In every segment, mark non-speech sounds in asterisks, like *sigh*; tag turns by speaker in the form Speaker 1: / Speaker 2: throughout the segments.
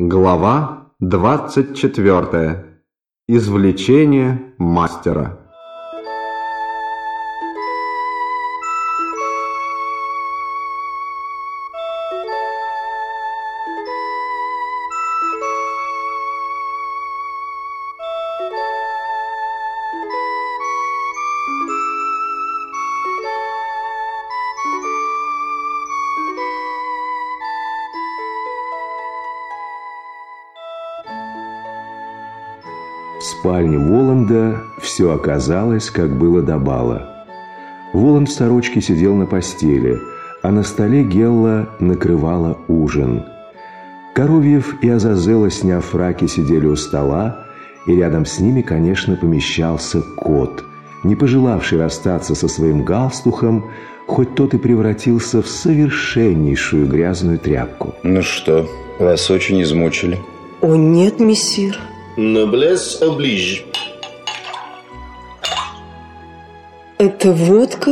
Speaker 1: Глава 24. Извлечение мастера.
Speaker 2: Воланда все оказалось, как было до бала. Воланд в сорочке сидел на постели, а на столе Гелла накрывала ужин. Коровьев и Азазела, сняв фраки, сидели у стола, и рядом с ними, конечно, помещался кот, не пожелавший расстаться со своим галстухом, хоть тот и превратился в совершеннейшую грязную тряпку.
Speaker 3: Ну что, вас очень измучили?
Speaker 4: О, нет, мессир.
Speaker 5: Noblesse oblige.
Speaker 4: Это водка?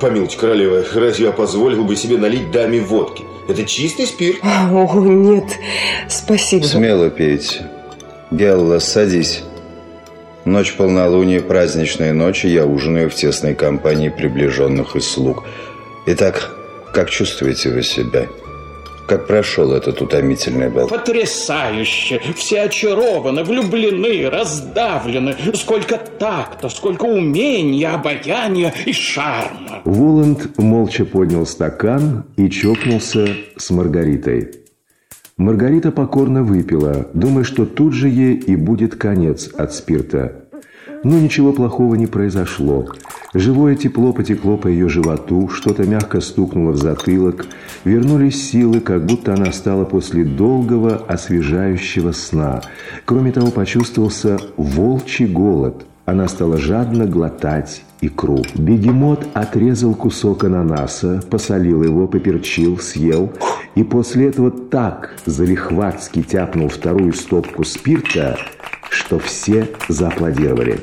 Speaker 5: Помилуйте, королева, разве я позволил бы себе налить даме водки? Это чистый спирт.
Speaker 4: О, нет, спасибо.
Speaker 3: Смело пейте. Гелла, садись. Ночь полнолуния, праздничная ночь, и я ужинаю в тесной компании приближенных и слуг. Итак, как чувствуете вы себя? Как прошел этот утомительный бал?
Speaker 6: Потрясающе! Все очарованы, влюблены, раздавлены. Сколько такта, сколько умения, обаяния и шарма.
Speaker 2: Воланд молча поднял стакан и чокнулся с Маргаритой. Маргарита покорно выпила, думая, что тут же ей и будет конец от спирта. Но ничего плохого не произошло. Живое тепло потекло по ее животу, что-то мягко стукнуло в затылок, вернулись силы, как будто она стала после долгого освежающего сна. Кроме того, почувствовался волчий голод. Она стала жадно глотать икру. Бегемот отрезал кусок ананаса, посолил его, поперчил, съел, и после этого так залихватски тяпнул вторую стопку спирта, что все зааплодировали.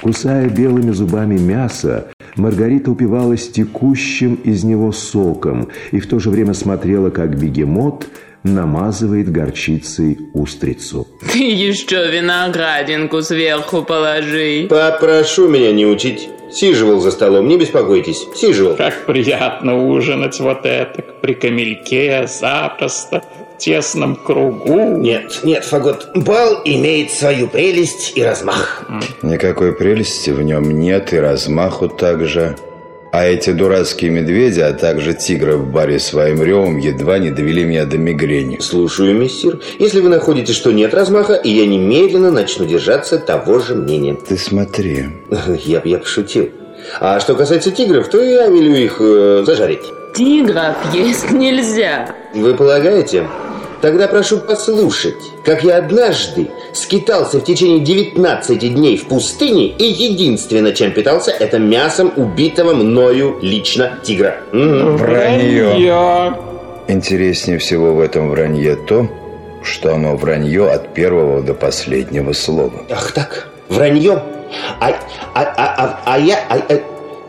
Speaker 2: Кусая белыми зубами мясо, Маргарита упивалась текущим из него соком и в то же время смотрела, как бегемот намазывает горчицей устрицу.
Speaker 7: Ты еще виноградинку сверху положи.
Speaker 5: Попрошу меня не учить. Сиживал за столом, не беспокойтесь. Сиживал.
Speaker 6: Как приятно ужинать вот это, при камельке, запросто, в тесном кругу.
Speaker 5: Нет, нет, Фагот, бал имеет свою прелесть и размах.
Speaker 3: Никакой прелести в нем нет и размаху также. А эти дурацкие медведи, а также тигры в баре своим ревом едва не довели меня до мигрени.
Speaker 5: Слушаю, мессир. Если вы находите, что нет размаха, и я немедленно начну держаться того же мнения.
Speaker 3: Ты смотри. *laughs*
Speaker 5: Я, я пошутил. А что касается тигров, то я велю их э, зажарить.
Speaker 7: Тигров есть нельзя.
Speaker 5: Вы полагаете? Тогда прошу послушать, как я однажды скитался в течение 19 дней в пустыне и единственное, чем питался, это мясом убитого мною лично тигра.
Speaker 3: Вранье. Интереснее всего в этом вранье то, что оно вранье от первого до последнего слова.
Speaker 5: Ах так, вранье. А, а, а, а, а я... а- а-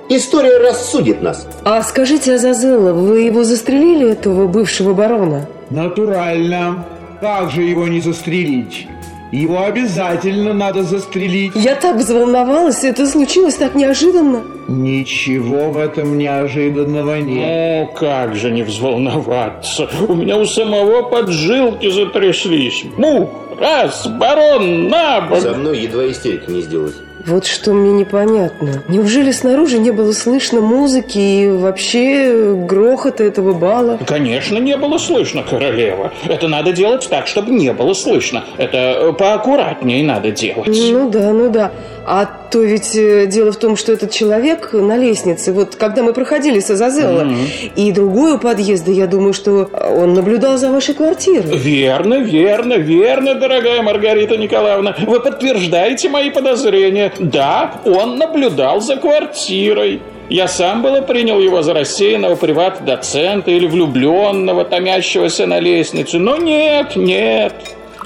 Speaker 5: история рассудит нас.
Speaker 4: А скажите, Азазелла, вы его застрелили, этого бывшего барона?
Speaker 8: Натурально. Как же его не застрелить? Его обязательно надо застрелить.
Speaker 4: Я так взволновалась, это случилось так неожиданно.
Speaker 8: Ничего в этом неожиданного нет.
Speaker 6: Ну, как же не взволноваться. У меня у самого поджилки затряслись. Мух, раз, барон, на бок.
Speaker 5: Со мной едва истерики не сделать.
Speaker 4: Вот что мне непонятно. Неужели снаружи не было слышно музыки и вообще грохота этого бала?
Speaker 6: Конечно, не было слышно, королева. Это надо делать так, чтобы не было слышно. Это поаккуратнее надо делать.
Speaker 4: Ну да, ну да. А то ведь э, дело в том, что этот человек на лестнице, вот когда мы проходили с Азазелла, и другой у подъезда, я думаю, что он наблюдал за вашей квартирой.
Speaker 6: Верно, верно, верно, дорогая Маргарита Николаевна. Вы подтверждаете мои подозрения. Да, он наблюдал за квартирой. Я сам было принял его за рассеянного приват-доцента или влюбленного, томящегося на лестнице. Но нет, нет,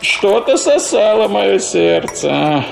Speaker 6: что-то сосало мое сердце.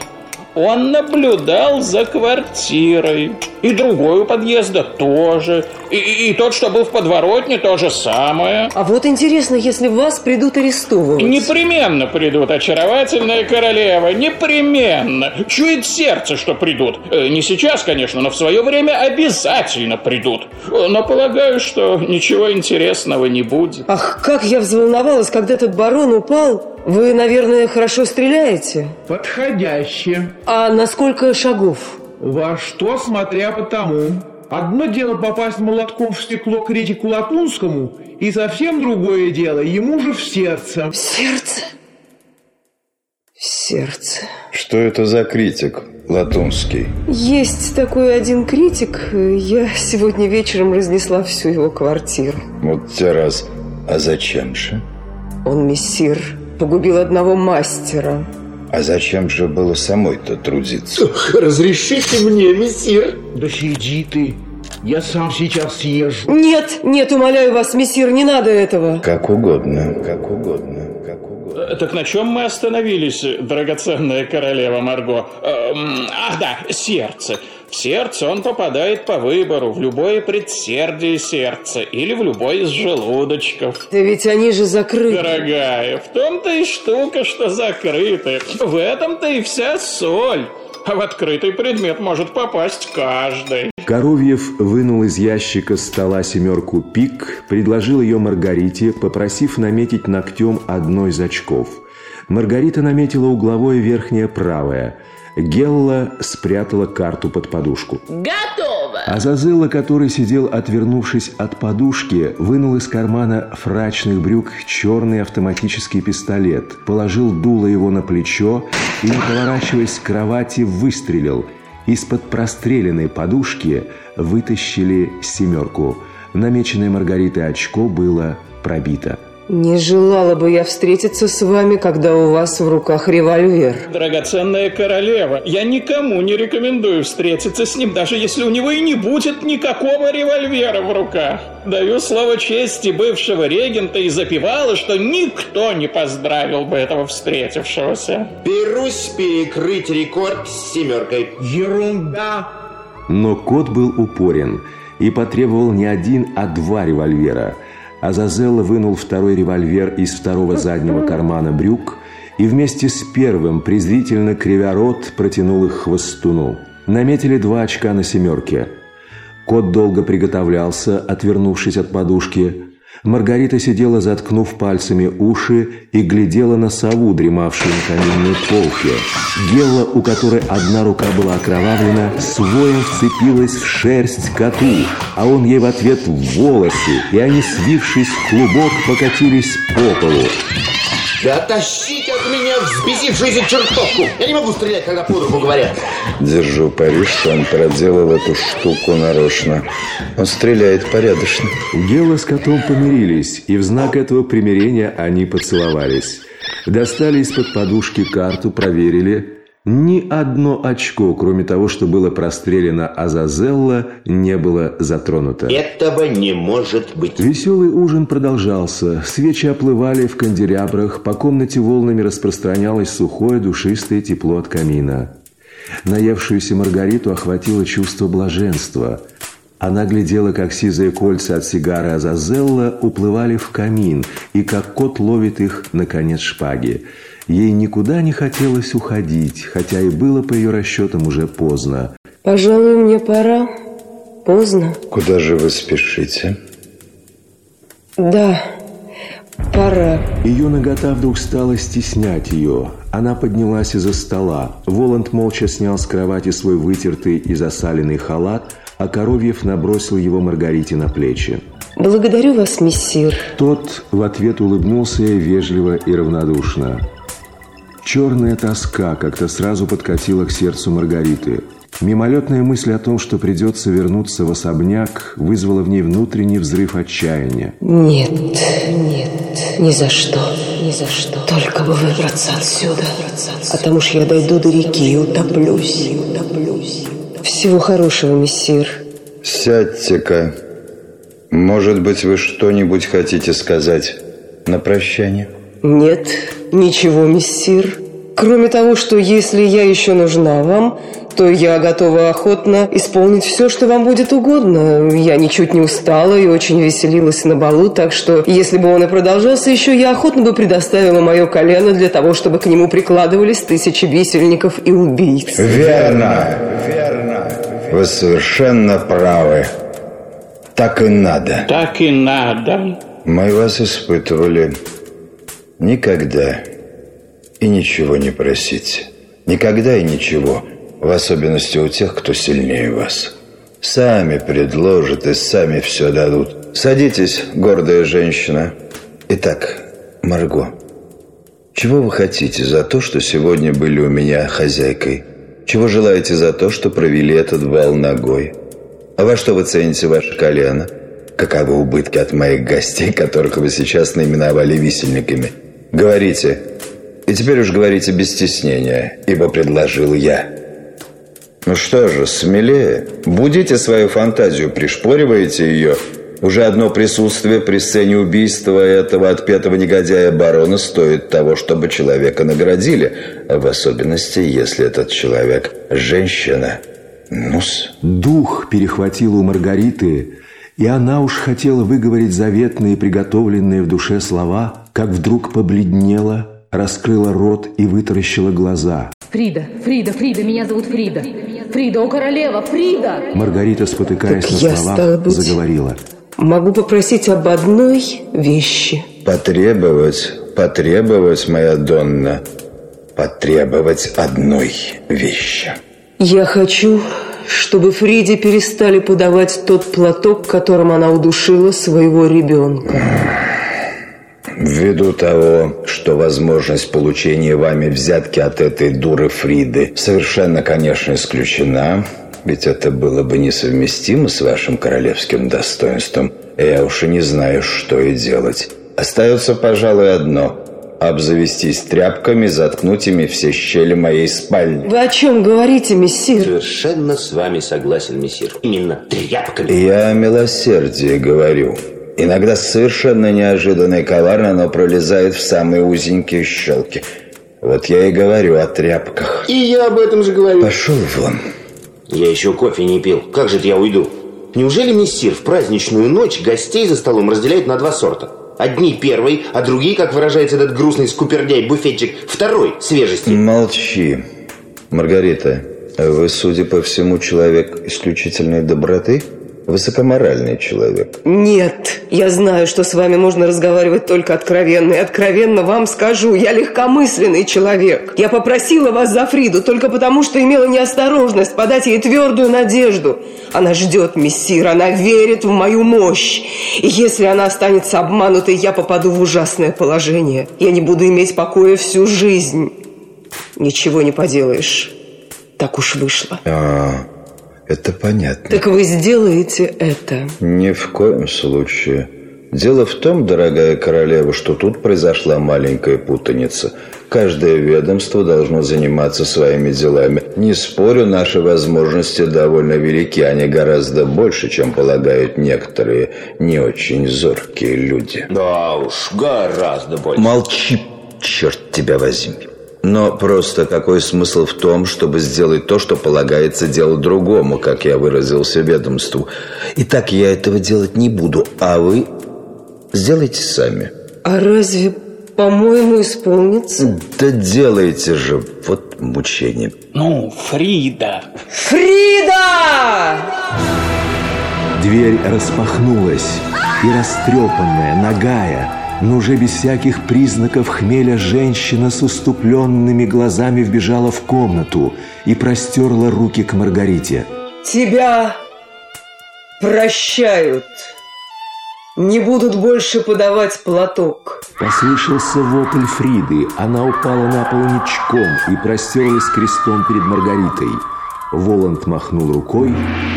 Speaker 6: Он наблюдал за квартирой. И другой у подъезда тоже. И, и, и тот, что был в подворотне, то же самое.
Speaker 4: А вот интересно, если вас придут арестовывать.
Speaker 6: Непременно придут, очаровательная королева. Непременно. Чует сердце, что придут. Э, не сейчас, конечно, но в свое время обязательно придут. Но полагаю, что ничего интересного не будет.
Speaker 4: Ах, как я взволновалась, когда этот барон упал. Вы, наверное, хорошо стреляете?
Speaker 8: Подходяще.
Speaker 4: А на сколько шагов?
Speaker 8: Во что, смотря по тому. Одно дело попасть молотком в стекло критику Латунскому, и совсем другое дело ему же в сердце.
Speaker 4: В сердце? В сердце.
Speaker 3: Что это за критик, Латунский?
Speaker 4: Есть такой один критик. Я сегодня вечером разнесла всю его квартиру.
Speaker 3: Вот те раз. А зачем же?
Speaker 4: Он мессир. Погубил одного мастера.
Speaker 3: А зачем же было самой-то трудиться?
Speaker 5: Разрешите мне, мессир?
Speaker 8: Да сиди ты. Я сам сейчас съезжу.
Speaker 4: Нет, нет, умоляю вас, мессир, не надо этого.
Speaker 3: Как угодно, как угодно, как угодно.
Speaker 6: Э, Так на чем мы остановились, драгоценная королева Марго? Эм, ах да, сердце. В сердце он попадает по выбору, в любое предсердие сердца или в любой из желудочков.
Speaker 4: Да ведь они же закрыты.
Speaker 6: Дорогая, в том-то и штука, что закрыты. В этом-то и вся соль. А в открытый предмет может попасть каждый.
Speaker 2: Коровьев вынул из ящика стола семерку пик, предложил ее Маргарите, попросив наметить ногтем одно из очков. Маргарита наметила угловое верхнее правое. Гелла спрятала карту под подушку.
Speaker 7: Готово!
Speaker 2: Азазелла, который сидел, отвернувшись от подушки, вынул из кармана фрачных брюк черный автоматический пистолет, положил дуло его на плечо и, не поворачиваясь к кровати, выстрелил. Из-под простреленной подушки вытащили семерку. Намеченное Маргаритой очко было пробито.
Speaker 4: Не желала бы я встретиться с вами, когда у вас в руках револьвер.
Speaker 6: Драгоценная королева, я никому не рекомендую встретиться с ним, даже если у него и не будет никакого револьвера в руках. Даю слово чести бывшего регента и запевала, что никто не поздравил бы этого встретившегося.
Speaker 5: Берусь перекрыть рекорд с семеркой.
Speaker 8: Ерунда.
Speaker 2: Но кот был упорен и потребовал не один, а два револьвера. Азазелла вынул второй револьвер из второго заднего кармана брюк и вместе с первым, презрительно кривя рот, протянул их хвостуну. Наметили два очка на семерке. Кот долго приготовлялся, отвернувшись от подушки. Маргарита сидела, заткнув пальцами уши, и глядела на сову, дремавшую на каминной полке. Гелла, у которой одна рука была окровавлена, с воем вцепилась в шерсть коту, а он ей в ответ в волосы, и они, свившись в клубок, покатились по полу.
Speaker 5: Да тащите от меня взбесившуюся чертовку! Я не могу стрелять, когда по духу говорят.
Speaker 3: Держу пари, что он проделал эту штуку нарочно. Он стреляет порядочно.
Speaker 2: Гелла с котом помирились, и в знак этого примирения они поцеловались. Достали из-под подушки карту, проверили. Ни одно очко, кроме того, что было прострелено Азазелла, не было затронуто.
Speaker 5: Этого не может быть.
Speaker 2: Веселый ужин продолжался. Свечи оплывали в канделябрах, по комнате волнами распространялось сухое душистое тепло от камина. Наевшуюся Маргариту охватило чувство блаженства. Она глядела, как сизые кольца от сигары Азазелла уплывали в камин, и как кот ловит их на конец шпаги. Ей никуда не хотелось уходить, хотя и было по ее расчетам уже поздно.
Speaker 4: Пожалуй, мне пора. Поздно.
Speaker 3: Куда же вы спешите?
Speaker 4: Да, пора.
Speaker 2: Ее нагота вдруг стала стеснять ее. Она поднялась из-за стола. Воланд молча снял с кровати свой вытертый и засаленный халат, а Коровьев набросил его Маргарите на плечи.
Speaker 4: Благодарю вас, мессир.
Speaker 2: Тот в ответ улыбнулся ей вежливо и равнодушно. Черная тоска как-то сразу подкатила к сердцу Маргариты. Мимолетная мысль о том, что придется вернуться в особняк, вызвала в ней внутренний взрыв отчаяния.
Speaker 4: Нет, нет, ни за что, ни за что. Только бы выбраться отсюда. А там уж я дойду до реки и утоплюсь, и утоплюсь. Всего хорошего, мессир.
Speaker 3: Сядьте-ка. Может быть, вы что-нибудь хотите сказать на прощание?
Speaker 4: Нет, ничего, мессир. Кроме того, что если я еще нужна вам, то я готова охотно исполнить все, что вам будет угодно. Я ничуть не устала и очень веселилась на балу, так что, если бы он и продолжался еще, я охотно бы предоставила мое колено для того, чтобы к нему прикладывались тысячи висельников и убийц.
Speaker 3: Верно, верно. Вы совершенно правы. Так и надо.
Speaker 6: Так и надо.
Speaker 3: Мы вас испытывали. Никогда и ничего не просите. Никогда и ничего, в особенности у тех, кто сильнее вас. Сами предложат и сами все дадут. Садитесь, гордая женщина. Итак, Марго, чего вы хотите за то, что сегодня были у меня хозяйкой? Чего желаете за то, что провели этот бал ногой? А во что вы цените ваше колено? Каковы убытки от моих гостей, которых вы сейчас наименовали висельниками? Говорите, и теперь уж говорите без стеснения, ибо предложил я. Ну что же, смелее. Будите свою фантазию, пришпориваете ее. Уже одно присутствие при сцене убийства этого отпетого негодяя барона стоит того, чтобы человека наградили. В особенности, если этот человек женщина. Нус.
Speaker 2: Дух перехватил у Маргариты, и она уж хотела выговорить заветные приготовленные в душе слова, как вдруг побледнела раскрыла рот и вытаращила глаза.
Speaker 9: Фрида, Фрида, Фрида, меня зовут Фрида. Фрида, о королева, Фрида!
Speaker 2: Маргарита, спотыкаясь
Speaker 4: Так
Speaker 2: на словах,
Speaker 4: быть,
Speaker 2: заговорила.
Speaker 4: Могу попросить об одной вещи.
Speaker 3: Потребовать, потребовать, моя Донна, потребовать одной вещи.
Speaker 4: Я хочу, чтобы Фриде перестали подавать тот платок, которым она удушила своего ребенка.
Speaker 3: Ввиду того, что возможность получения вами взятки от этой дуры Фриды совершенно, конечно, исключена, ведь это было бы несовместимо с вашим королевским достоинством, я уж и не знаю, что и делать. Остается, пожалуй, одно – обзавестись тряпками, заткнуть ими все щели моей спальни.
Speaker 4: Вы о чем говорите, мессир?
Speaker 5: Совершенно с вами согласен, мессир. Именно тряпками.
Speaker 3: Я о милосердии говорю. Иногда совершенно неожиданно и коварно оно пролезает в самые узенькие щелки. Вот я и говорю о тряпках.
Speaker 5: И я об этом же говорю.
Speaker 3: Пошел вон.
Speaker 5: Я еще кофе не пил. Как же это я уйду? Неужели мессир в праздничную ночь гостей за столом разделяет на два сорта? Одни первый, а другие, как выражается этот грустный скупердяй-буфетчик, второй свежести.
Speaker 3: Молчи. Маргарита, вы, судя по всему, человек исключительной доброты? Высокоморальный человек.
Speaker 4: Нет, я знаю, что с вами можно разговаривать только откровенно. И откровенно вам скажу, я легкомысленный человек. Я попросила вас за Фриду только потому, что имела неосторожность подать ей твердую надежду. Она ждет, мессир, она верит в мою мощь. И если она останется обманутой, я попаду в ужасное положение. Я не буду иметь покоя всю жизнь. Ничего не поделаешь. Так уж вышло.
Speaker 3: А, это понятно.
Speaker 4: Так вы сделаете это?
Speaker 3: Ни в коем случае. Дело в том, дорогая королева, что тут произошла маленькая путаница. Каждое ведомство должно заниматься своими делами. Не спорю, наши возможности довольно велики, они гораздо больше, чем полагают некоторые не очень зоркие люди.
Speaker 5: Да уж, гораздо больше.
Speaker 3: Молчи, черт тебя возьми. Но просто какой смысл в том, чтобы сделать то, что полагается делать другому, как я выразился ведомству. Итак, я этого делать не буду, а вы сделайте сами.
Speaker 4: А разве, по-моему, исполнится?
Speaker 3: Да делайте же, вот мучение.
Speaker 6: Ну, Фрида.
Speaker 4: Фрида!
Speaker 2: Дверь распахнулась, и растрепанная, нагая, но уже без всяких признаков хмеля женщина с уступленными глазами вбежала в комнату и простерла руки к Маргарите.
Speaker 4: Тебя прощают. Не будут больше подавать платок.
Speaker 2: Послышался вопль Фриды. Она упала на пол ничком и простерлась крестом перед Маргаритой. Воланд махнул рукой,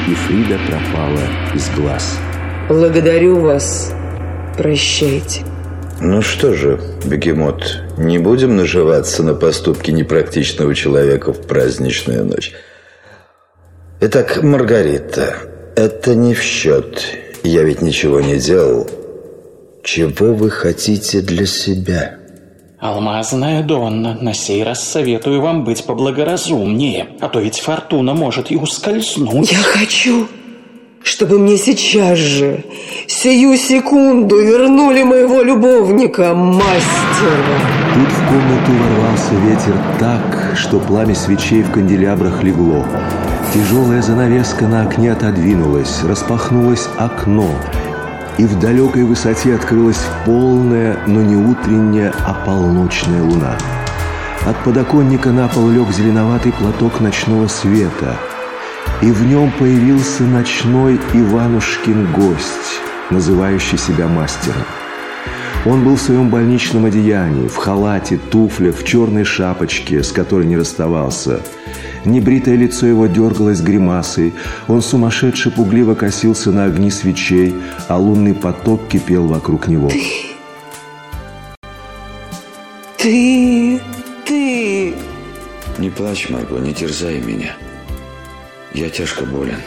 Speaker 2: и Фрида пропала из глаз.
Speaker 4: Благодарю вас. Прощайте.
Speaker 3: Ну что же, бегемот, не будем наживаться на поступки непрактичного человека в праздничную ночь. Итак, Маргарита, это не в счет. Я ведь ничего не делал. Чего вы хотите для себя?
Speaker 6: Алмазная Донна, на сей раз советую вам быть поблагоразумнее, а то ведь фортуна может и ускользнуть.
Speaker 4: Я хочу, чтобы мне сейчас же, сию секунду, вернули моего любовника, мастера.
Speaker 2: Тут в комнату ворвался ветер так, что пламя свечей в канделябрах легло. Тяжелая занавеска на окне отодвинулась, распахнулось окно, и в далекой высоте открылась полная, но не утренняя, а полночная луна. От подоконника на пол лег зеленоватый платок ночного света, и в нем появился ночной Иванушкин гость, называющий себя мастером. Он был в своем больничном одеянии, в халате, туфлях, в черной шапочке, с которой не расставался – Небритое лицо его дергалось гримасой. Он сумасшедше пугливо косился на огни свечей, а лунный поток кипел вокруг него.
Speaker 4: Ты... ты...
Speaker 10: Не плачь, Марго, не терзай меня. Я тяжко болен.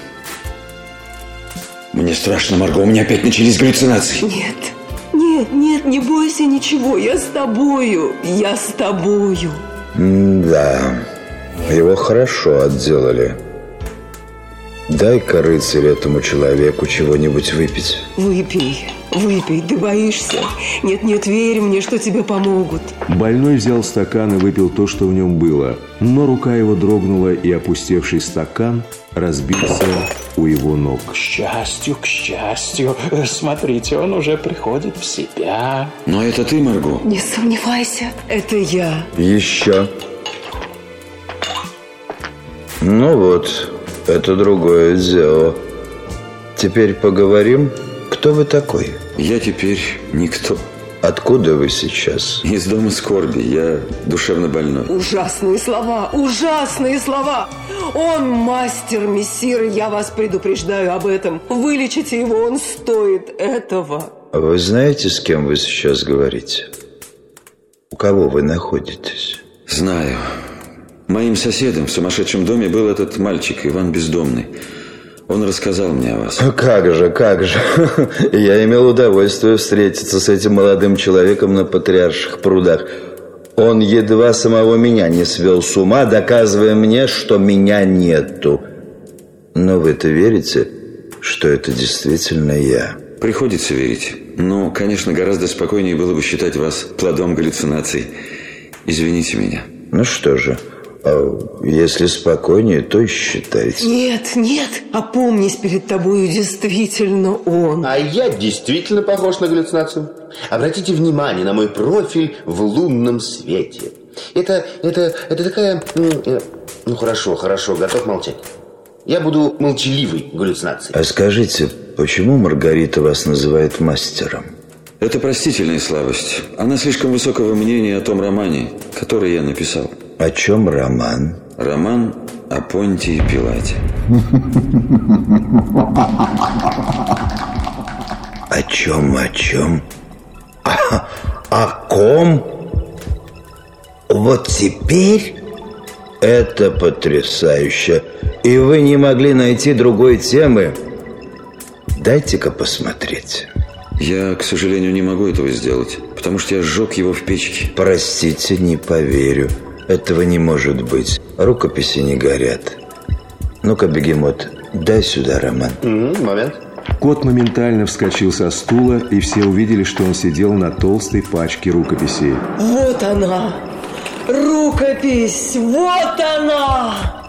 Speaker 10: Мне страшно, Марго, у меня опять начались галлюцинации.
Speaker 4: Нет, нет, нет, не бойся ничего, я с тобою, я с тобою.
Speaker 3: Да, его хорошо отделали. Дай-ка, рыцарь, этому человеку чего-нибудь выпить.
Speaker 4: Выпей, выпей, ты боишься? Нет-нет, верь мне, что тебе помогут.
Speaker 2: Больной взял стакан и выпил то, что в нем было. Но рука его дрогнула, и опустевший стакан разбился у его ног.
Speaker 6: К счастью, к счастью. Смотрите, он уже приходит в себя.
Speaker 10: Но это ты, Марго?
Speaker 4: Не сомневайся, это я.
Speaker 3: Еще. Ну вот, это другое дело. Теперь поговорим. Кто вы такой?
Speaker 10: Я теперь никто.
Speaker 3: Откуда вы сейчас?
Speaker 10: Из дома скорби. Я душевно больной.
Speaker 4: Ужасные слова, ужасные слова. Он мастер, мессир, я вас предупреждаю об этом. Вылечите его, он стоит этого.
Speaker 3: Вы знаете, с кем вы сейчас говорите? У кого вы находитесь?
Speaker 10: Знаю. Моим соседом в сумасшедшем доме был этот мальчик, Иван Бездомный. Он рассказал мне о вас.
Speaker 3: Как же, как же. *laughs* Я имел удовольствие встретиться с этим молодым человеком на Патриарших прудах. Он едва самого меня не свел с ума, доказывая мне, что меня нету. Но вы-то верите, что это действительно я?
Speaker 10: Приходится верить. Но, конечно, гораздо спокойнее было бы считать вас плодом галлюцинаций. Извините меня.
Speaker 3: Ну что же, а если спокойнее, то и считайте.
Speaker 4: Нет, нет, опомнись, перед тобою действительно он.
Speaker 5: А я действительно похож на галлюцинацию. Обратите внимание на мой профиль в лунном свете. Это, это, это такая... Э, ну, хорошо, хорошо, готов молчать. Я буду молчаливой галлюцинацией.
Speaker 3: А скажите, почему Маргарита вас называет мастером?
Speaker 10: Это простительная слабость. Она слишком высокого мнения о том романе, который я написал.
Speaker 3: О чем роман?
Speaker 10: Роман о Понтии Пилате.
Speaker 3: О чем, о чем? О, о ком? Вот теперь это потрясающе. И вы не могли найти другой темы. Дайте-ка посмотреть.
Speaker 10: Я, к сожалению, не могу этого сделать, потому что я сжег его в печке.
Speaker 3: Простите, не поверю. Этого не может быть. Рукописи не горят. Ну-ка, бегемот, дай сюда роман.
Speaker 5: Угу, момент.
Speaker 2: Кот моментально вскочил со стула, и все увидели, что он сидел на толстой пачке рукописей.
Speaker 4: Вот она! Рукопись! Вот она!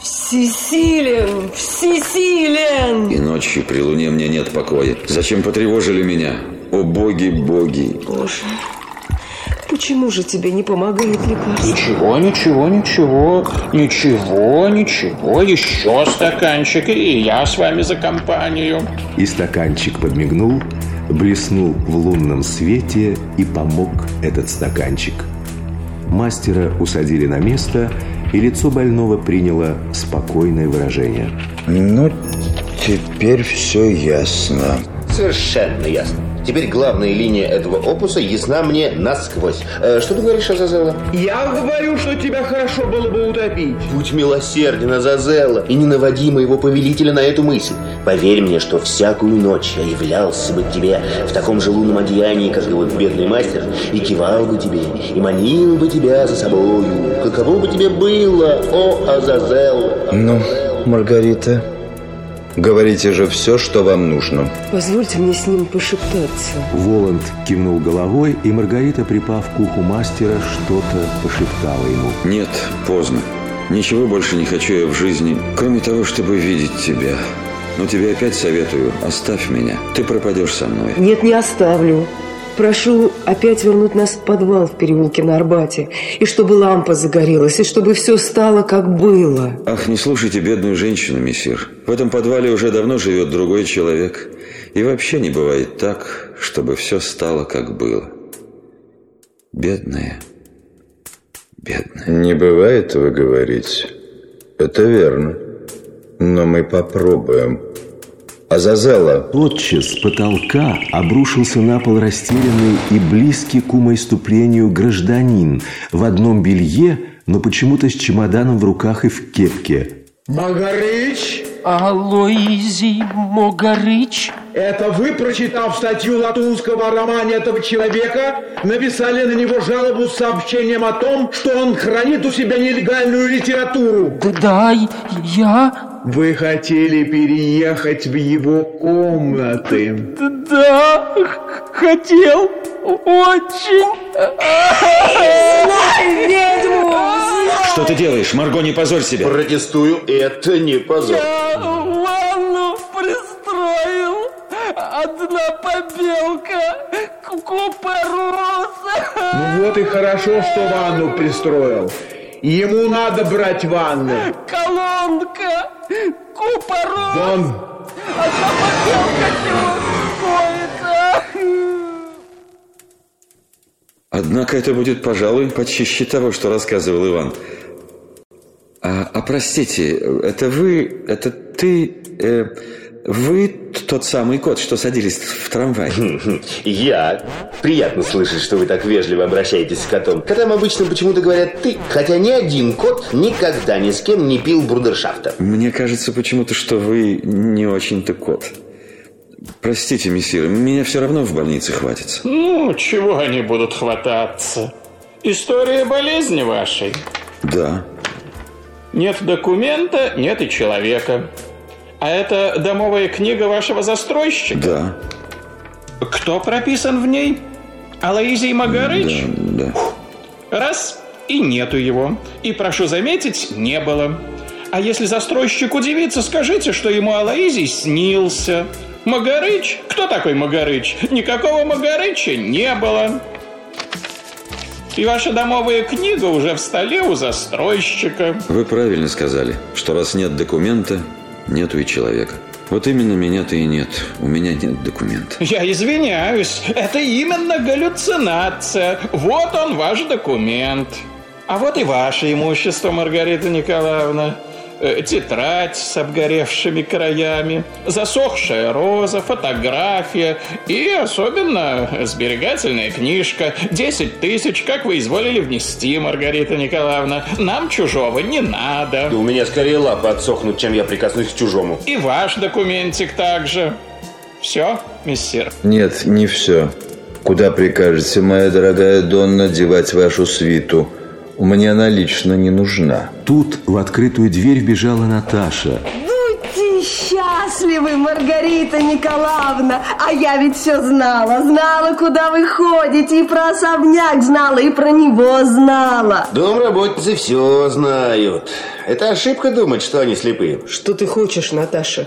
Speaker 4: Всесилен! Всесилен!
Speaker 10: И ночью при луне мне нет покоя. Зачем потревожили меня? О боги, боги!
Speaker 4: Боже, почему же тебе не помогает лекарство?
Speaker 6: Ничего, ничего, ничего, ничего, ничего. Еще стаканчик, и я с вами за компанию.
Speaker 2: И стаканчик подмигнул, блеснул в лунном свете и помог этот стаканчик. Мастера усадили на место, и лицо больного приняло спокойное выражение.
Speaker 3: Ну, теперь все ясно.
Speaker 5: Совершенно ясно. Теперь главная линия этого опуса ясна мне насквозь. Э, что ты говоришь, Азазелла?
Speaker 8: Я говорю, что тебя хорошо было бы утопить.
Speaker 5: Будь милосерден, Азазелла, и не наводи моего повелителя на эту мысль. Поверь мне, что всякую ночь я являлся бы к тебе в таком же лунном одеянии, как его бедный мастер, и кивал бы тебе, и манил бы тебя за собою. Каково бы тебе было, о Азазелла?
Speaker 3: Ну, Маргарита, говорите же все, что вам нужно.
Speaker 4: Позвольте мне с ним пошептаться.
Speaker 2: Воланд кивнул головой, и Маргарита, припав к уху мастера, что-то пошептала ему.
Speaker 10: Нет, поздно. Ничего больше не хочу я в жизни, кроме того, чтобы видеть тебя. Но тебе опять советую, оставь меня. Ты пропадешь со мной.
Speaker 4: Нет, не оставлю. Прошу опять вернуть нас в подвал в переулке на Арбате, и чтобы лампа загорелась, и чтобы все стало, как было.
Speaker 10: Ах, не слушайте бедную женщину, мессир. В этом подвале уже давно живет другой человек. И вообще не бывает так, чтобы все стало, как было. Бедная, бедная.
Speaker 3: Не бывает, вы говорите. Это верно. Но мы попробуем. Азазела.
Speaker 2: Тотчас с потолка обрушился на пол растерянный и близкий к умоиступлению гражданин в одном белье, но почему-то с чемоданом в руках и в кепке.
Speaker 8: Магарыч?
Speaker 11: Алоизий Могарыч?
Speaker 8: Это вы, прочитав статью латунского о романе этого человека, написали на него жалобу с сообщением о том, что он хранит у себя нелегальную литературу?
Speaker 11: Да, я...
Speaker 8: Вы хотели переехать в его комнаты?
Speaker 11: Да, хотел очень.
Speaker 4: Знай ведьму!
Speaker 10: Что ты делаешь, Марго, не позорь себя.
Speaker 5: Протестую, это не позор.
Speaker 11: Одна побелка, купороса.
Speaker 8: Ну вот и хорошо, что ванну пристроил. Ему надо брать ванну.
Speaker 11: Колонка, купорос.
Speaker 8: Вон.
Speaker 11: Одна побелка чего стоит.
Speaker 10: Однако это будет, пожалуй, почище того, что рассказывал Иван. А, а простите, это вы, это ты, э, вы тот самый кот, что садились в трамвай?
Speaker 5: Я. Приятно слышать, что вы так вежливо обращаетесь с котом. Котам обычно почему-то говорят «ты», хотя ни один кот никогда ни с кем не пил брудершафта.
Speaker 10: Мне кажется почему-то, что вы не очень-то кот. Простите, мессир, меня все равно в больнице хватится.
Speaker 6: Ну, чего они будут хвататься? История болезни вашей.
Speaker 10: Да.
Speaker 6: Нет документа, нет и человека. А это домовая книга вашего застройщика?
Speaker 10: Да.
Speaker 6: Кто прописан в ней? Алаизий Магарыч?
Speaker 10: Да, да.
Speaker 6: Раз, и нету его. И, прошу заметить, не было. А если застройщик удивится, скажите, что ему Алаизий снился. Магарыч? Кто такой Магарыч? Никакого Магарыча не было. И ваша домовая книга уже в столе у застройщика.
Speaker 10: Вы правильно сказали, что раз нет документа, нету и человека. Вот именно меня-то и нет. У меня нет документа.
Speaker 6: Я извиняюсь, это именно галлюцинация. Вот он, ваш документ. А вот и ваше имущество, Маргарита Николаевна. Э, Тетрадь с обгоревшими краями, засохшая роза, фотография и особенно сберегательная книжка. Десять тысяч, как вы изволили внести, Маргарита Николаевна. Нам чужого не надо.
Speaker 5: Да у меня скорее лапы отсохнут, чем я прикоснусь к чужому.
Speaker 6: И ваш документик также. Все, мессир?
Speaker 3: Нет, не все. Куда прикажете, моя дорогая Донна, девать вашу свиту? Мне она лично не нужна.
Speaker 2: Тут в открытую дверь вбежала Наташа.
Speaker 12: Будьте счастливы, Маргарита Николаевна. А я ведь все знала. Знала, куда вы ходите. И про особняк знала, и про него знала.
Speaker 5: Домработницы все знают. Это ошибка думать, что они слепые.
Speaker 4: Что ты хочешь, Наташа?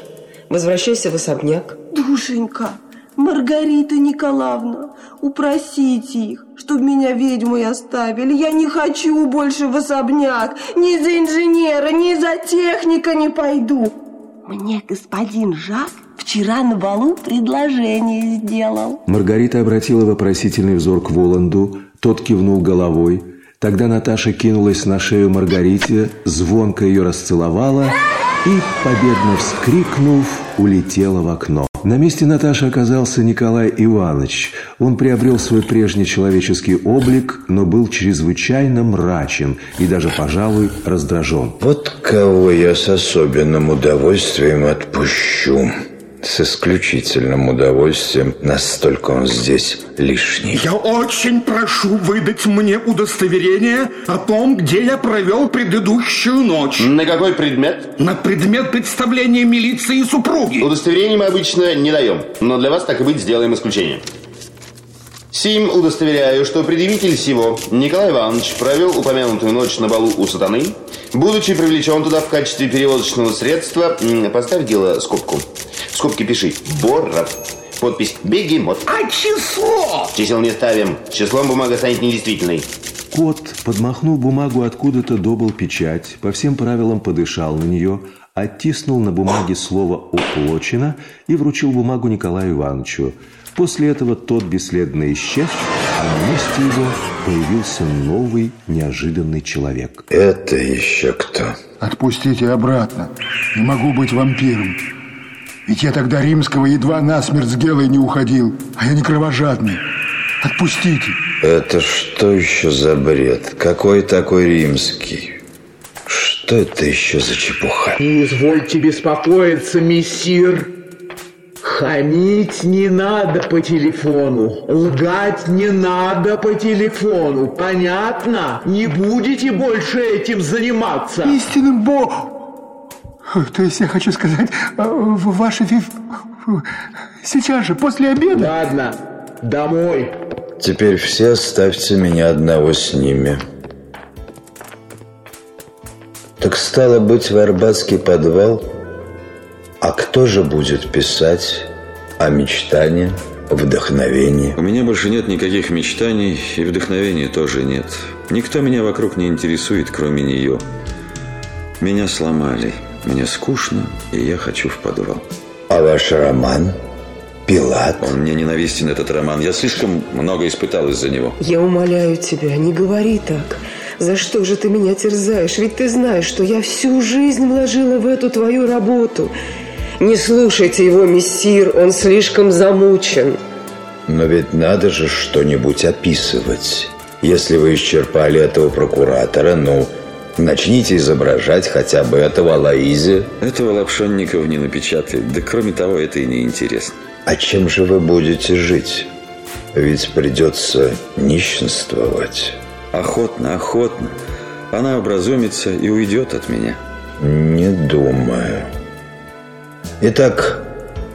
Speaker 4: Возвращайся в особняк.
Speaker 12: Душенька, Маргарита Николаевна, упросите их, чтобы меня ведьмой оставили. Я не хочу больше в особняк. Ни за инженера, ни за техника не пойду. Мне господин Жак вчера на балу предложение сделал.
Speaker 2: Маргарита обратила вопросительный взор к Воланду. Тот кивнул головой. Тогда Наташа кинулась на шею Маргарите, звонко ее расцеловала и, победно вскрикнув, улетела в окно. На месте Наташи оказался Николай Иванович. Он приобрел свой прежний человеческий облик, но был чрезвычайно мрачен и даже, пожалуй, раздражен.
Speaker 3: Вот кого я с особенным удовольствием отпущу с исключительным удовольствием, настолько он здесь лишний.
Speaker 13: Я очень прошу выдать мне удостоверение о том, где я провел предыдущую ночь.
Speaker 5: На какой предмет?
Speaker 13: На предмет представления милиции и супруги.
Speaker 5: Удостоверение мы обычно не даем, но для вас, так и быть, сделаем исключение. Сим удостоверяю, что предъявитель сего Николай Иванович провел упомянутую ночь на балу у сатаны, будучи привлечен туда в качестве перевозочного средства. Поставь дело скобку. В скобке пиши «Боров». Подпись «Бегемот».
Speaker 13: А число?
Speaker 5: Чисел не ставим. Числом бумага станет недействительной.
Speaker 2: Кот, подмахнув бумагу откуда-то, добыл печать, по всем правилам подышал на нее, оттиснул на бумаге слово «уплочено» и вручил бумагу Николаю Ивановичу. После этого тот бесследно исчез, а на месте его появился новый неожиданный человек.
Speaker 3: Это еще кто?
Speaker 14: Отпустите обратно. Не могу быть вампиром. Ведь я тогда римского едва насмерть с Гелой не уходил, а я не кровожадный. Отпустите.
Speaker 3: Это что еще за бред? Какой такой римский? Что это еще за чепуха?
Speaker 8: Не извольте беспокоиться, мессир. Хамить не надо по телефону. Лгать не надо по телефону. Понятно? Не будете больше этим заниматься.
Speaker 14: Истинным Богом. То есть я хочу сказать, э, ваши фиф... Сейчас же, после обеда.
Speaker 8: Ладно, домой.
Speaker 3: Теперь все оставьте меня одного с ними. Так стало быть, в Арбатский подвал? А кто же будет писать о мечтании, вдохновении?
Speaker 10: У меня больше нет никаких мечтаний, и вдохновения тоже нет. Никто меня вокруг не интересует, кроме нее. Меня сломали. Мне скучно, и я хочу в подвал.
Speaker 3: А ваш роман? Пилат?
Speaker 10: Он мне ненавистен, этот роман. Я слишком много испытал из-за него.
Speaker 4: Я умоляю тебя, не говори так. За что же ты меня терзаешь? Ведь ты знаешь, что я всю жизнь вложила в эту твою работу. Не слушайте его, мессир, он слишком замучен.
Speaker 3: Но ведь надо же что-нибудь описывать. Если вы исчерпали этого прокуратора, ну, начните изображать хотя бы этого Алаизе.
Speaker 10: Этого Лапшонников не напечатает. Да кроме того, это и не интересно.
Speaker 3: А чем же вы будете жить? Ведь придется нищенствовать.
Speaker 10: Охотно, охотно. Она образумится и уйдет от меня.
Speaker 3: Не думаю. Итак,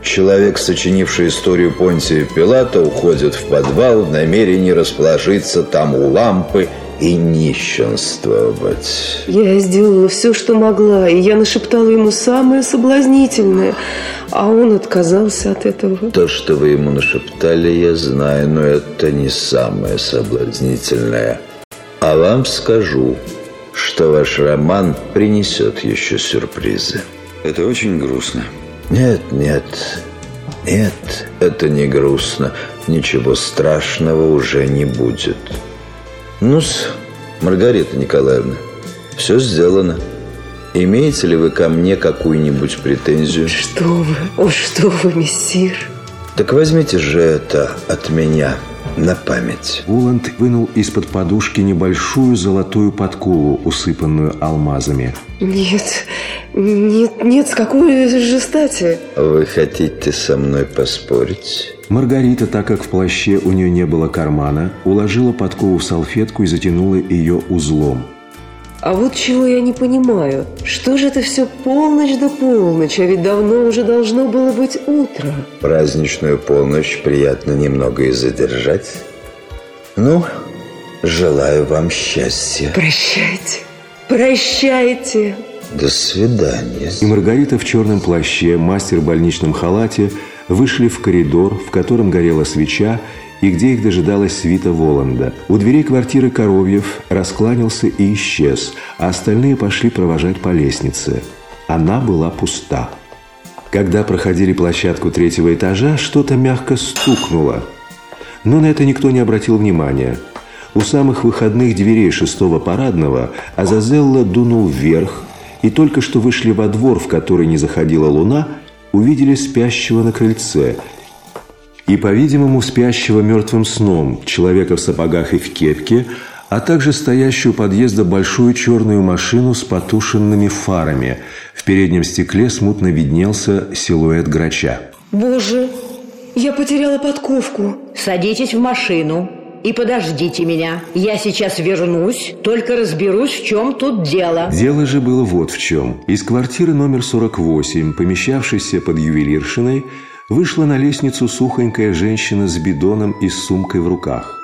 Speaker 3: человек, сочинивший историю Понтия Пилата, уходит в подвал в намерении расположиться там у лампы и нищенствовать.
Speaker 4: Я сделала все, что могла, и я нашептала ему самое соблазнительное, а он отказался от этого.
Speaker 3: То, что вы ему нашептали, я знаю, но это не самое соблазнительное. А вам скажу, что ваш роман принесет еще сюрпризы.
Speaker 10: Это очень грустно.
Speaker 3: Нет, нет, нет, это не грустно. Ничего страшного уже не будет. Ну-с, Маргарита Николаевна, все сделано. Имеете ли вы ко мне какую-нибудь претензию?
Speaker 4: Что вы, о, что вы, мессир.
Speaker 3: Так возьмите же это от меня на память.
Speaker 2: Уланд вынул из-под подушки небольшую золотую подкову, усыпанную алмазами.
Speaker 4: Нет, нет, нет, с какой же стати?
Speaker 3: Вы хотите со мной поспорить?
Speaker 2: Маргарита, так как в плаще у нее не было кармана, уложила подкову в салфетку и затянула ее узлом.
Speaker 4: А вот чего я не понимаю. Что же это все полночь до полночи, а ведь давно уже должно было быть утро.
Speaker 3: Праздничную полночь приятно немного и задержать. Ну, желаю вам счастья.
Speaker 4: Прощайте, прощайте.
Speaker 3: До свидания.
Speaker 2: И Маргарита в черном плаще, мастер в больничном халате вышли в коридор, в котором горела свеча, и где их дожидалась свита Воланда. У дверей квартиры Коровьев раскланялся и исчез, а остальные пошли провожать по лестнице. Она была пуста. Когда проходили площадку третьего этажа, что-то мягко стукнуло. Но на это никто не обратил внимания. У самых выходных дверей шестого парадного Азазелла дунул вверх, и только что вышли во двор, в который не заходила луна, увидели спящего на крыльце и, по-видимому, спящего мертвым сном человека в сапогах и в кепке, а также стоящую у подъезда большую черную машину с потушенными фарами. В переднем стекле смутно виднелся силуэт грача.
Speaker 4: Боже, я потеряла подковку.
Speaker 15: Садитесь в машину и подождите меня. Я сейчас вернусь, только разберусь, в чем тут дело.
Speaker 2: Дело же было вот в чем. Из квартиры номер 48, помещавшейся под ювелиршиной, вышла на лестницу сухонькая женщина с бидоном и сумкой в руках.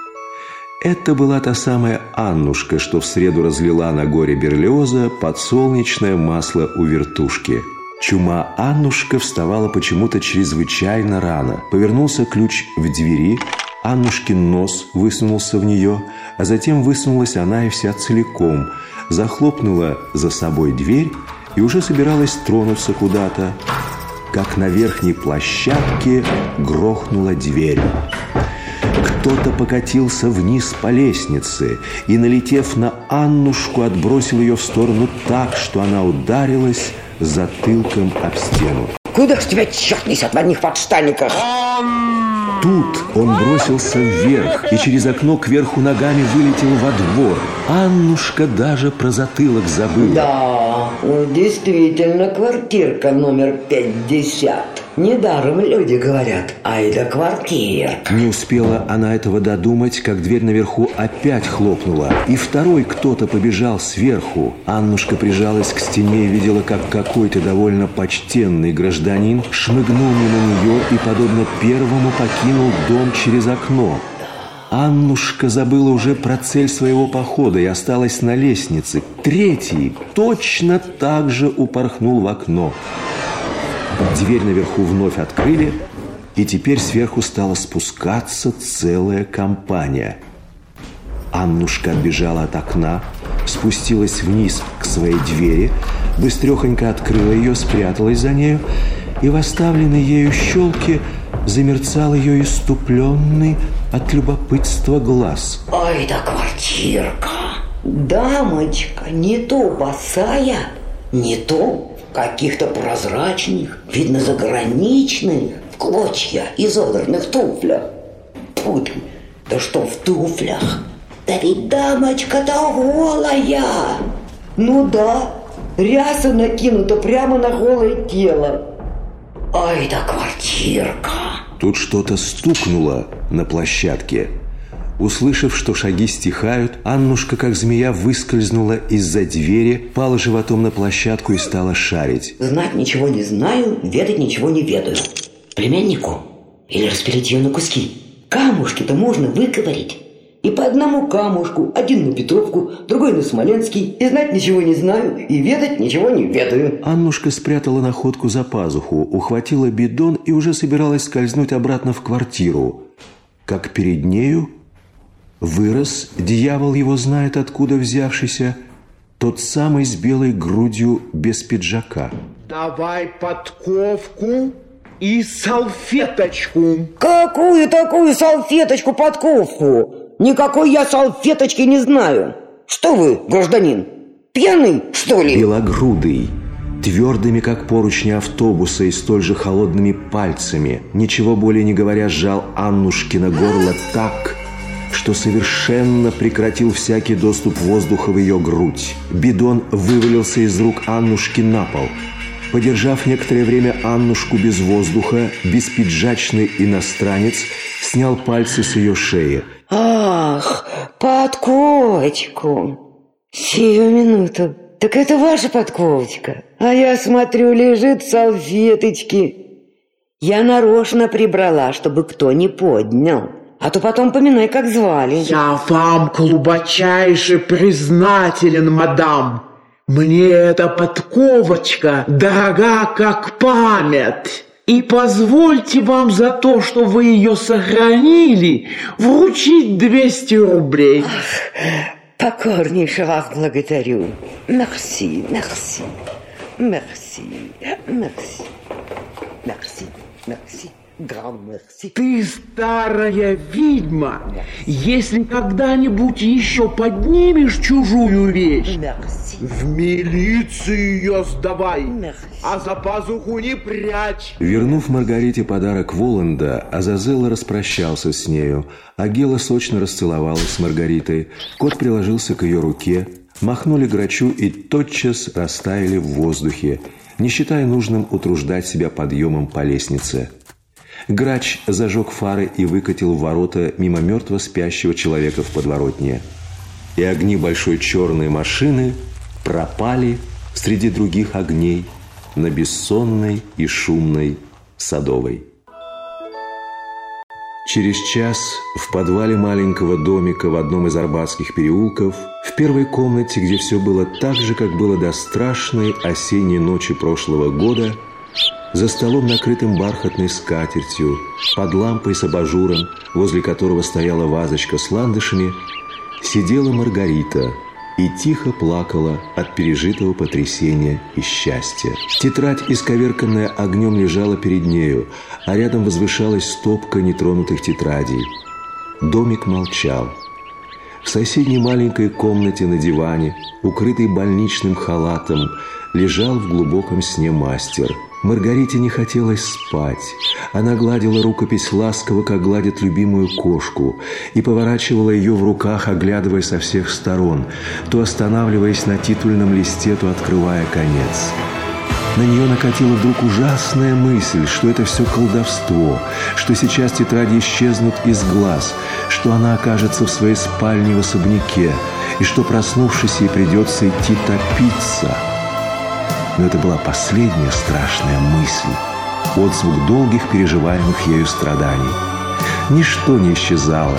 Speaker 2: Это была та самая Аннушка, что в среду разлила на горе Берлиоза подсолнечное масло у вертушки. Чума Аннушка вставала почему-то чрезвычайно рано. Повернулся ключ в двери, Аннушкин нос высунулся в нее, а затем высунулась она и вся целиком, захлопнула за собой дверь и уже собиралась тронуться куда-то, как на верхней площадке грохнула дверь. Кто-то покатился вниз по лестнице и, налетев на Аннушку, отбросил ее в сторону так, что она ударилась затылком об стену.
Speaker 15: Куда ж тебя черт несет в одних подштанниках?
Speaker 2: Тут он бросился вверх и через окно кверху ногами вылетел во двор. Аннушка даже про затылок забыла.
Speaker 15: Да, действительно, квартирка номер 50. Недаром люди говорят, ай да квартирка.
Speaker 2: Не успела она этого додумать, как дверь наверху опять хлопнула. И второй кто-то побежал сверху. Аннушка прижалась к стене и видела, как какой-то довольно почтенный гражданин шмыгнул мимо нее и, подобно первому, покинул дом через окно. Аннушка забыла уже про цель своего похода и осталась на лестнице. Третий точно так же упорхнул в окно. Дверь наверху вновь открыли, и теперь сверху стала спускаться целая компания. Аннушка отбежала от окна, спустилась вниз к своей двери, быстрехонько открыла ее, спряталась за нею, и в оставленной ею щелке замерцал ее иступленный от любопытства глаз.
Speaker 15: Ой, да квартирка! Дамочка, не то босая, не то каких-то прозрачных, видно, заграничных, в клочья изодранных туфлях. Фу ты, да что в туфлях? Да ведь дамочка-то голая! Ну да, ряса накинута прямо на голое тело. Ай да квартирка!
Speaker 2: Тут что-то стукнуло на площадке. Услышав, что шаги стихают, Аннушка, как змея, выскользнула из-за двери, пала животом на площадку и стала шарить.
Speaker 15: Знать ничего не знаю, ведать ничего не ведаю. Племяннику? Или распилить ее на куски? Камушки-то можно выковырить. И по одному камушку, один на Петровку, другой на Смоленский. И знать ничего не знаю, и ведать ничего не ведаю.
Speaker 2: Аннушка спрятала находку за пазуху, ухватила бидон и уже собиралась скользнуть обратно в квартиру. Как перед нею Вырос, дьявол его знает откуда взявшийся, тот самый с белой грудью без пиджака.
Speaker 8: Давай подковку и салфеточку.
Speaker 15: Какую такую салфеточку-подковку? Никакой я салфеточки не знаю. Что вы, гражданин, пьяный, что ли?
Speaker 2: Белогрудый, твердыми, как поручни автобуса и столь же холодными пальцами, ничего более не говоря, сжал Аннушкина горло так, что совершенно прекратил всякий доступ воздуха в ее грудь. Бидон вывалился из рук Аннушки на пол. Подержав некоторое время Аннушку без воздуха, беспиджачный иностранец снял пальцы с ее шеи.
Speaker 15: Ах, подковочку. Сию минуту. Так это ваша подковочка. А я смотрю, лежит салфеточки. Я нарочно прибрала, чтобы кто не поднял. А то потом поминай, как звали.
Speaker 8: Я вам глубочайше признателен, мадам. Мне эта подковочка дорога, как память. И позвольте вам за то, что вы ее сохранили, вручить 200 рублей.
Speaker 15: Покорнейше вас благодарю. Мерси, мерси, мерси, мерси, мерси, мерси.
Speaker 8: Ты старая ведьма. Если когда-нибудь еще поднимешь чужую вещь, в милицию ее сдавай, а за пазуху не прячь.
Speaker 2: Вернув Маргарите подарок Воланда, Азазелла распрощался с нею, а Гела сочно расцеловалась с Маргаритой. Кот приложился к ее руке, махнули грачу и тотчас растаяли в воздухе, не считая нужным утруждать себя подъемом по лестнице. Грач зажег фары и выкатил в ворота мимо мертво спящего человека в подворотне. И огни большой черной машины пропали среди других огней на бессонной и шумной Садовой. Через час в подвале маленького домика в одном из арбатских переулков, в первой комнате, где все было так же, как было до страшной осенней ночи прошлого года, за столом, накрытым бархатной скатертью, под лампой с абажуром, возле которого стояла вазочка с ландышами, сидела Маргарита и тихо плакала от пережитого потрясения и счастья. Тетрадь, исковерканная огнем, лежала перед нею, а рядом возвышалась стопка нетронутых тетрадей. Домик молчал. В соседней маленькой комнате на диване, укрытый больничным халатом, лежал в глубоком сне мастер – Маргарите не хотелось спать. Она гладила рукопись ласково, как гладит любимую кошку, и поворачивала ее в руках, оглядывая со всех сторон, то останавливаясь на титульном листе, то открывая конец. На нее накатила вдруг ужасная мысль, что это все колдовство, что сейчас тетради исчезнут из глаз, что она окажется в своей спальне в особняке, и что, проснувшись, ей придется идти топиться – но это была последняя страшная мысль, отзвук долгих переживаемых ею страданий. Ничто не исчезало.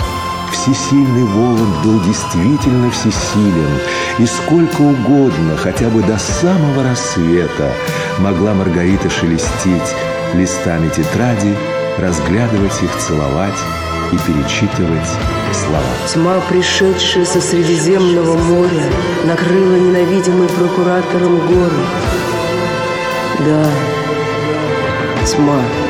Speaker 2: Всесильный Воланд был действительно всесилен, и сколько угодно, хотя бы до самого рассвета, могла Маргарита шелестеть листами тетради, разглядывать их, целовать и перечитывать слова.
Speaker 4: Тьма, пришедшая со Средиземного моря, накрыла ненавидимый прокуратором горы. Да, тьма.